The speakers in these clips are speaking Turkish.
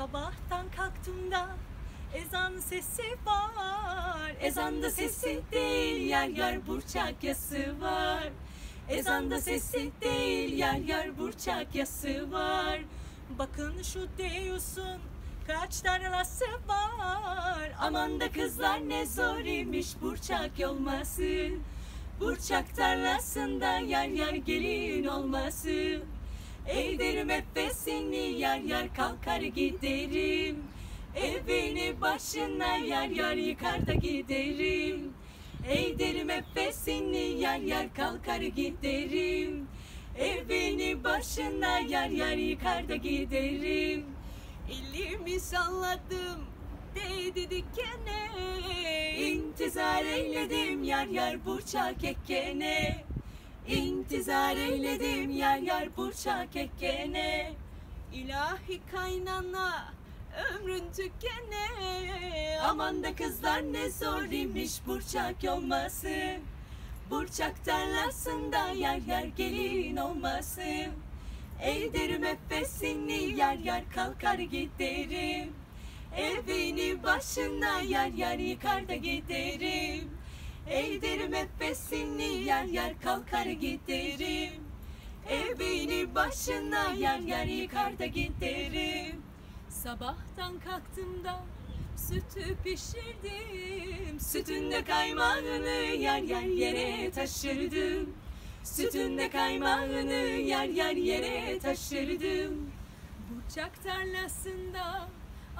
Sabahtan kalktığımda ezan sesi var. Ezanda sesi değil yer yer burçak yası var. Ezanda sesi değil yer yer burçak yası var. Bakın şu Deus'un kaç tarlası var. Aman da kızlar ne zor imiş burçak olması Burçak tarlasında yer yer gelin olması Eğderim efesini yer yer kalkar giderim. Evini başına yer yer yıkar da giderim. Eğderim efesini yer yer kalkar giderim. Evini başına yer yer yıkar da giderim. Elimi salladım değdi dikene. İntizar eyledim yer yer burçak ekene İntizar eyledim yer yer burçak ekene İlahi kaynana ömrün tükene Aman da kızlar ne zor imiş burçak olması Burçak tarlasında yer yer gelin olması. Eğderim efesini yer yer kalkar giderim. Evini başına yer yer yıkar da giderim Eğderim efesini yer yer kalkar giderim. Evini başına yer yer yıkar da giderim. Sabahtan kalktığımda sütü pişirdim. Sütünde kaymağını yer yer yere taşırdım. Sütünde kaymağını yer yer yere taşırdım. Burçak tarlasında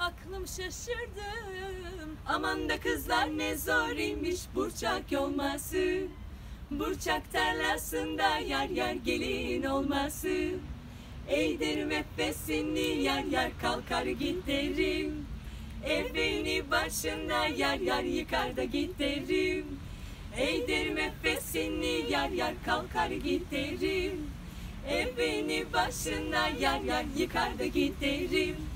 aklım şaşırdım Aman da kızlar ne zor imiş burçak olması Burçak tarlasında yer yer gelin olması. Eğderim efesini yer yer kalkar giderim. Evini başına yer yer yıkar da giderim. Eğderim efesini yer yer kalkar giderim. Evini başına yer yer yıkar da giderim